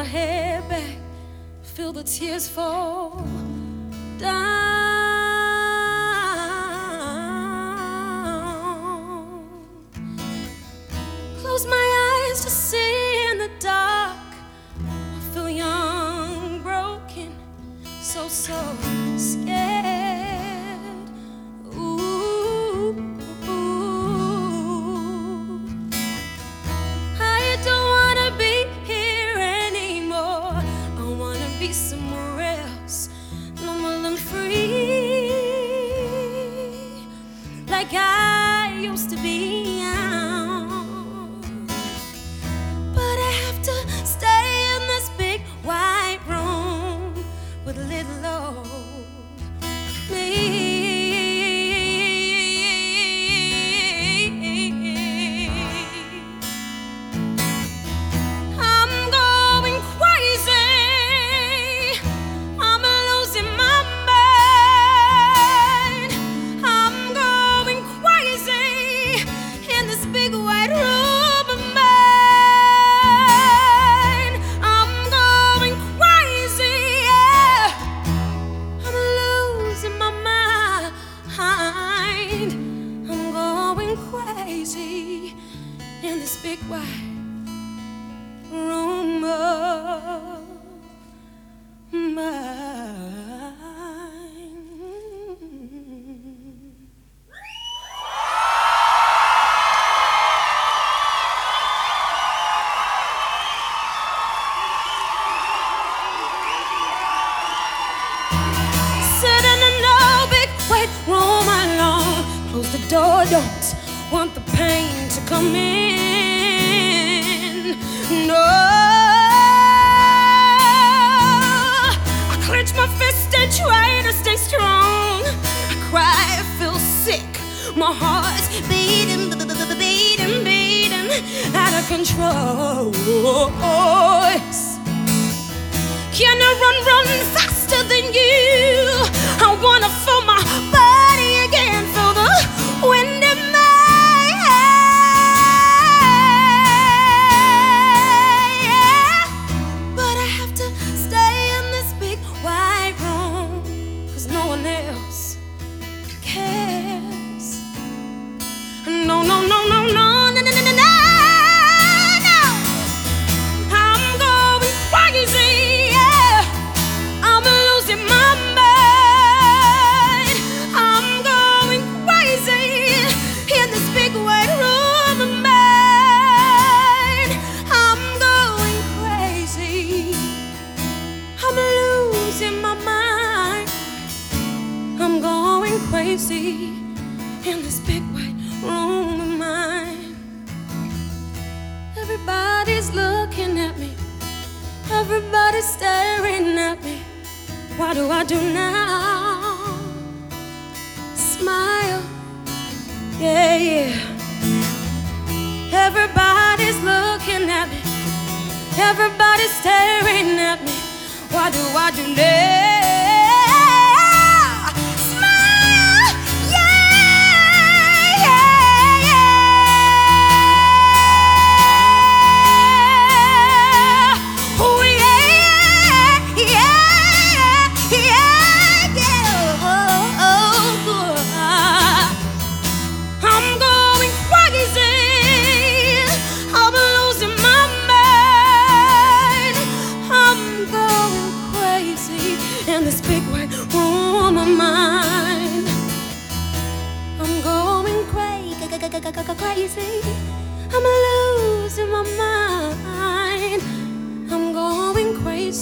my head back, feel the tears fall down. Close my eyes to see in the dark. Don't want the pain to come in. No. I clench my fist and try to stay strong. I cry, I feel sick. My heart's beating, beating, beating, out of control. house. Crazy in this big white room of mine. Everybody's looking at me. Everybody's staring at me. What do I do now? Smile. Yeah, yeah. Everybody's looking at me. Everybody's staring at me. What do I do now?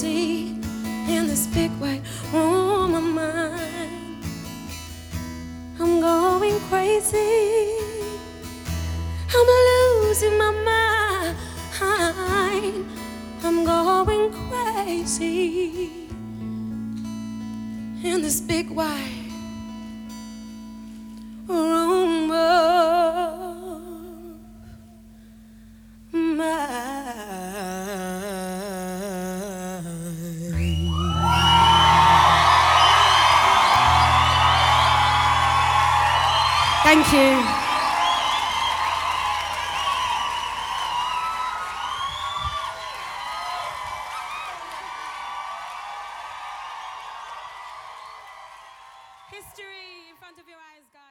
Crazy in this big white room of mine. I'm going crazy. I'm losing my mind. I'm going crazy in this big white Thank you. History in front of your eyes, guys.